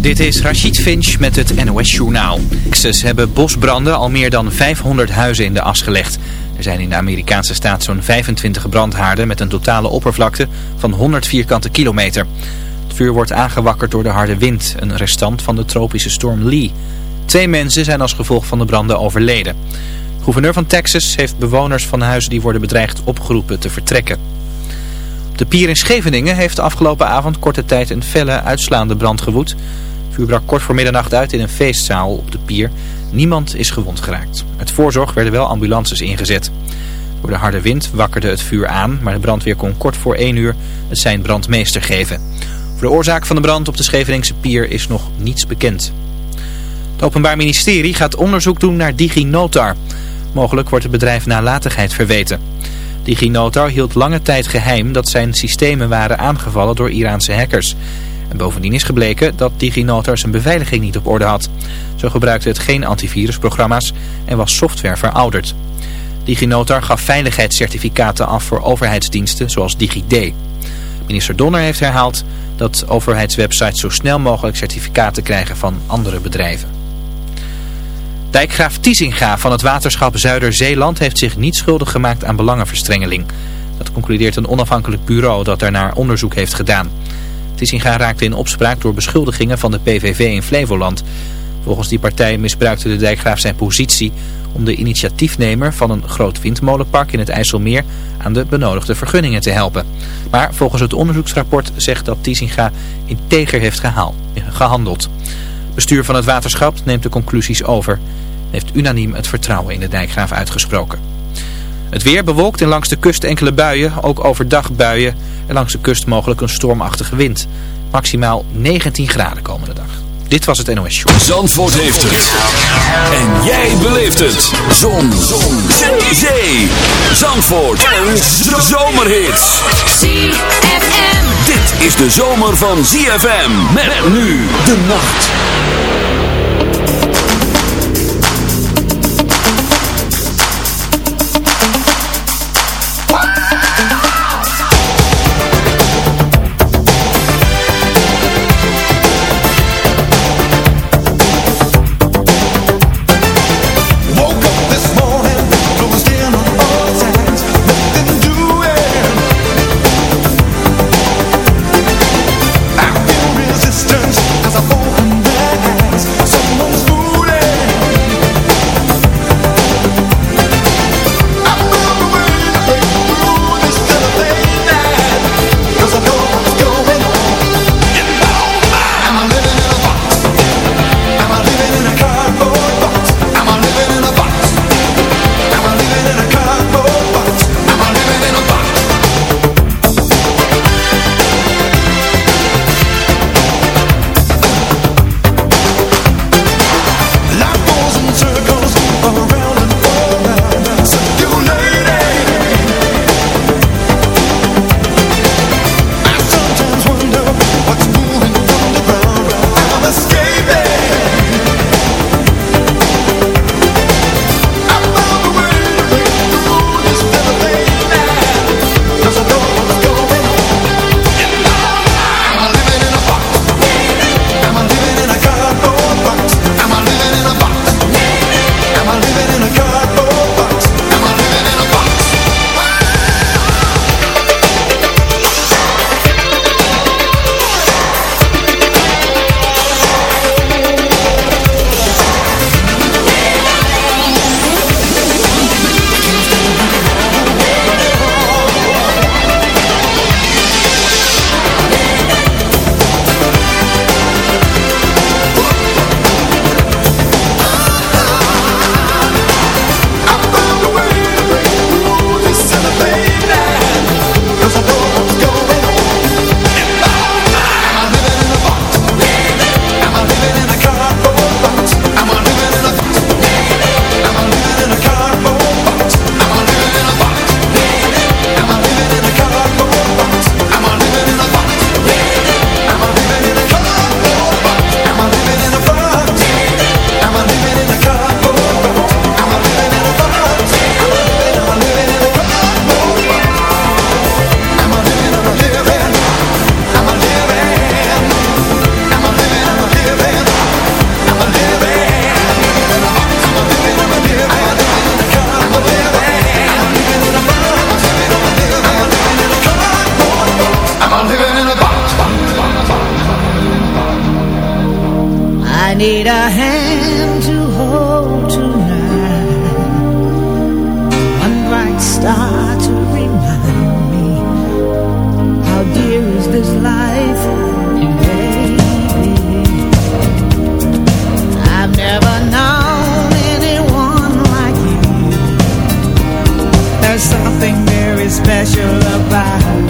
Dit is Rachid Finch met het NOS Journaal. Texas hebben bosbranden al meer dan 500 huizen in de as gelegd. Er zijn in de Amerikaanse staat zo'n 25 brandhaarden met een totale oppervlakte van 100 vierkante kilometer. Het vuur wordt aangewakkerd door de harde wind, een restant van de tropische storm Lee. Twee mensen zijn als gevolg van de branden overleden. De gouverneur van Texas heeft bewoners van huizen die worden bedreigd opgeroepen te vertrekken. De pier in Scheveningen heeft de afgelopen avond korte tijd een felle uitslaande brand gewoed. Vuur brak kort voor middernacht uit in een feestzaal op de pier. Niemand is gewond geraakt. Uit voorzorg werden wel ambulances ingezet. Door de harde wind wakkerde het vuur aan, maar de brandweer kon kort voor 1 uur het zijn brandmeester geven. Voor de oorzaak van de brand op de Scheveningse pier is nog niets bekend. Het Openbaar Ministerie gaat onderzoek doen naar DigiNotar. Mogelijk wordt het bedrijf nalatigheid verweten. DigiNotar hield lange tijd geheim dat zijn systemen waren aangevallen door Iraanse hackers. En bovendien is gebleken dat DigiNotar zijn beveiliging niet op orde had. Zo gebruikte het geen antivirusprogramma's en was software verouderd. DigiNotar gaf veiligheidscertificaten af voor overheidsdiensten zoals DigiD. Minister Donner heeft herhaald dat overheidswebsites zo snel mogelijk certificaten krijgen van andere bedrijven. Dijkgraaf Tiesinga van het waterschap Zuiderzeeland heeft zich niet schuldig gemaakt aan belangenverstrengeling. Dat concludeert een onafhankelijk bureau dat daarnaar onderzoek heeft gedaan. Tiesinga raakte in opspraak door beschuldigingen van de PVV in Flevoland. Volgens die partij misbruikte de dijkgraaf zijn positie om de initiatiefnemer van een groot windmolenpark in het IJsselmeer aan de benodigde vergunningen te helpen. Maar volgens het onderzoeksrapport zegt dat Tiesinga integer heeft gehandeld. Bestuur van het waterschap neemt de conclusies over. Heeft unaniem het vertrouwen in de dijkgraaf uitgesproken. Het weer bewolkt en langs de kust enkele buien, ook overdag buien. En langs de kust mogelijk een stormachtige wind. Maximaal 19 graden komende dag. Dit was het NOS Show. Zandvoort heeft het. En jij beleeft het. Zon. Zon. Zee. Zee. Zandvoort. En zomerhits. ZFM. Dit is de zomer van ZFM. Met nu de nacht. Something very special about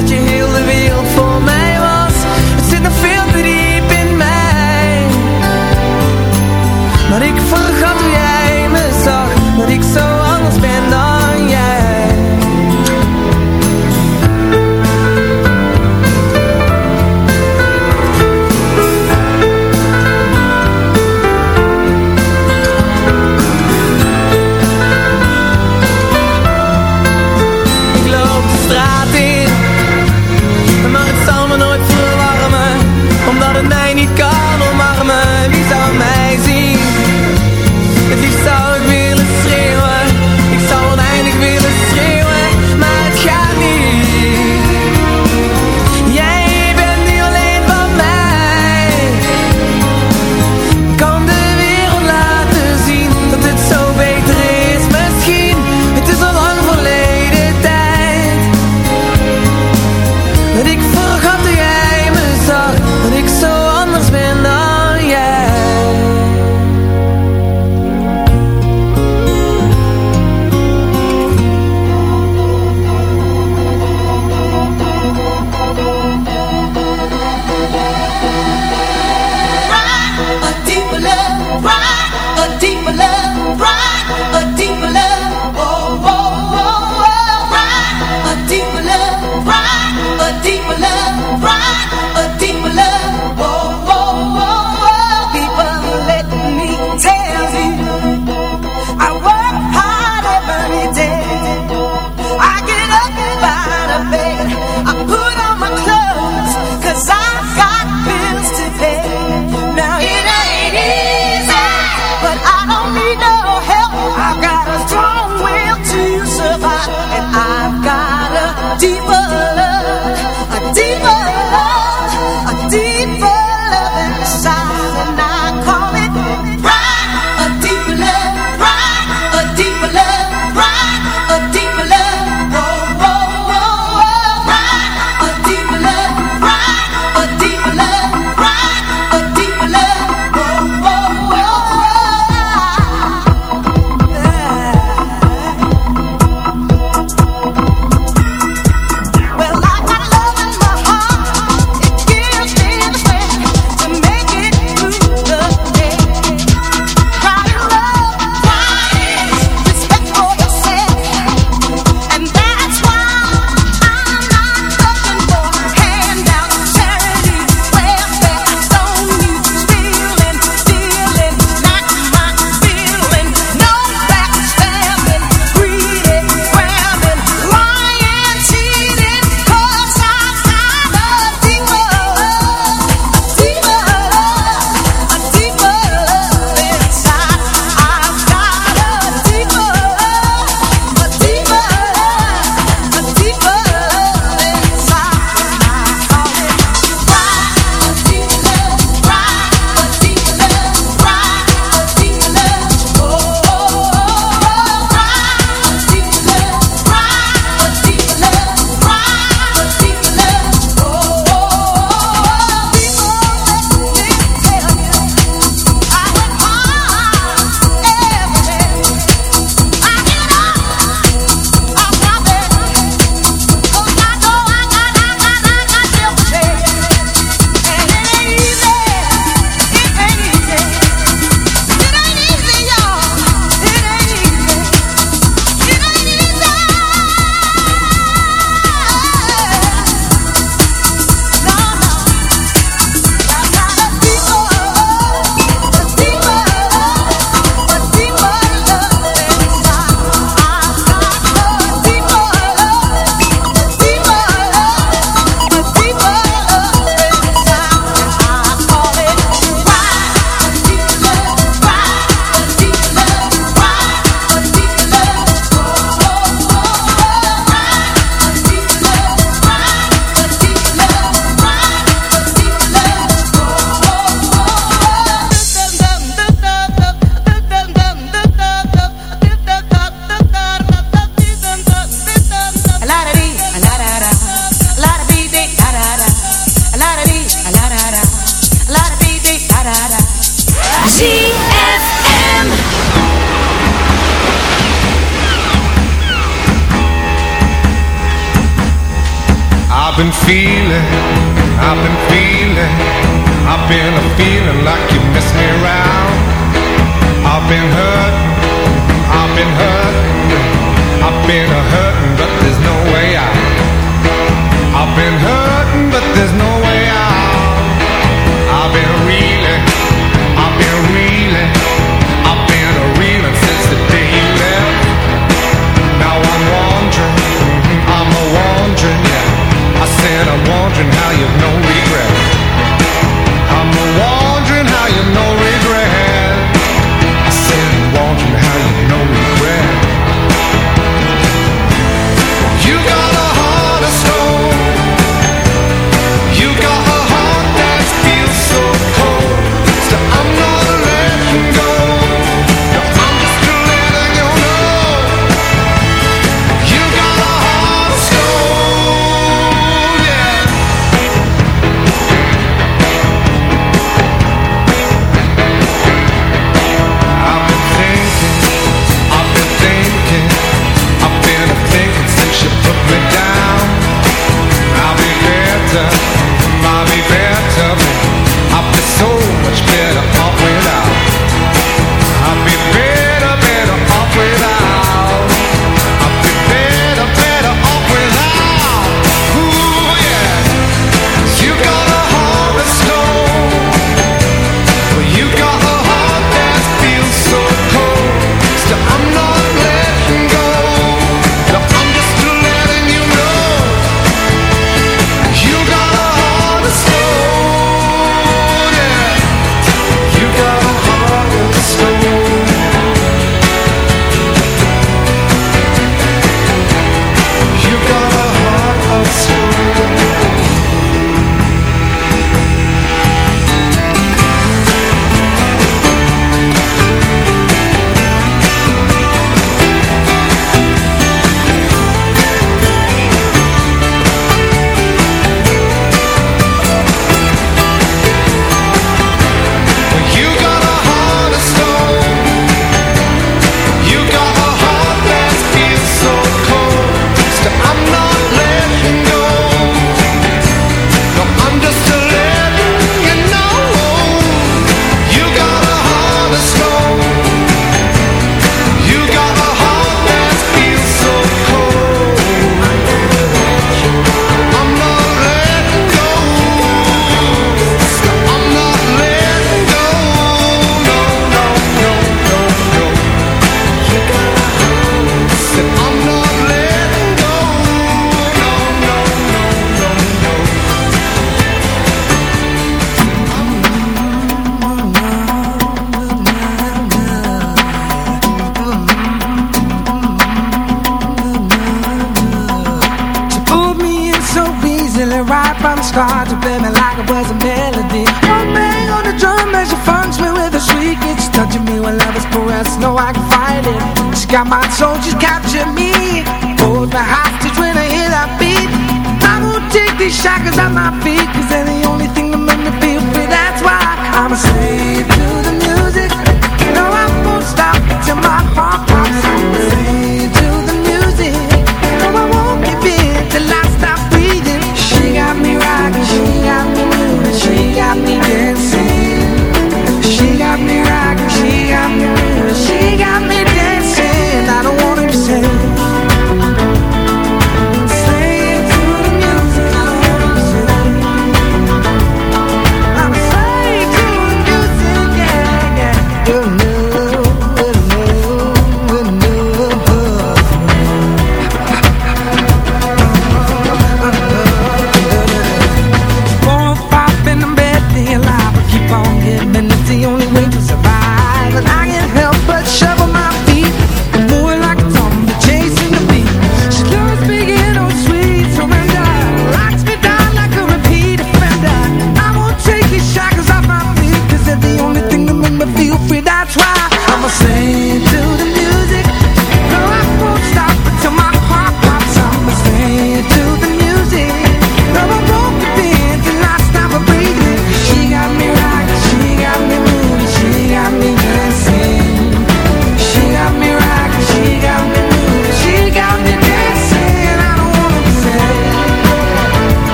nada te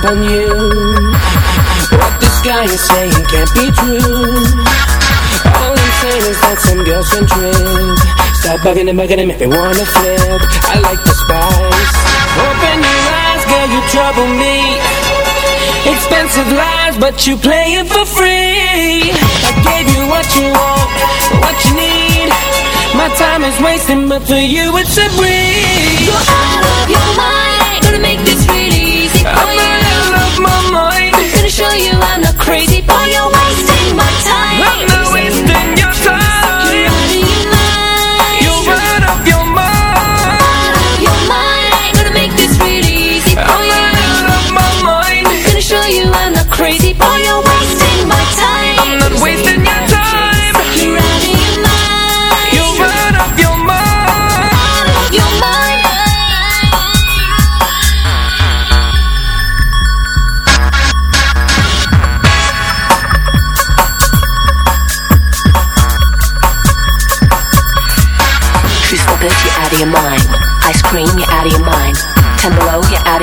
jump on you. What this guy is saying can't be true. All I'm saying is that some girls can trip. Stop bugging and bugging and if me wanna flip. I like the spice. Open your eyes, girl, you trouble me. Expensive lies, but you play it for free. I gave you what you want, what you need. My time is wasting, but for you it's a breeze. You're out of your mind. Gonna make this really easy for you. Out of my mind. Gonna show you I'm not crazy, boy. You're wasting my time. I'm not wasting your You're out of your mind. You're out of your mind. out of your mind. Gonna make this really easy for I'm you. out of my mind. Gonna show you I'm not crazy, boy. You're wasting my time. I'm not wasting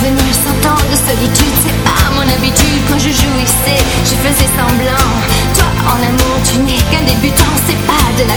Venir cent ans de solitude, c'est pas mon habitude. Quand je jouissais, je faisais semblant. Toi en amour, tu n'es qu'un débutant C'est pas de la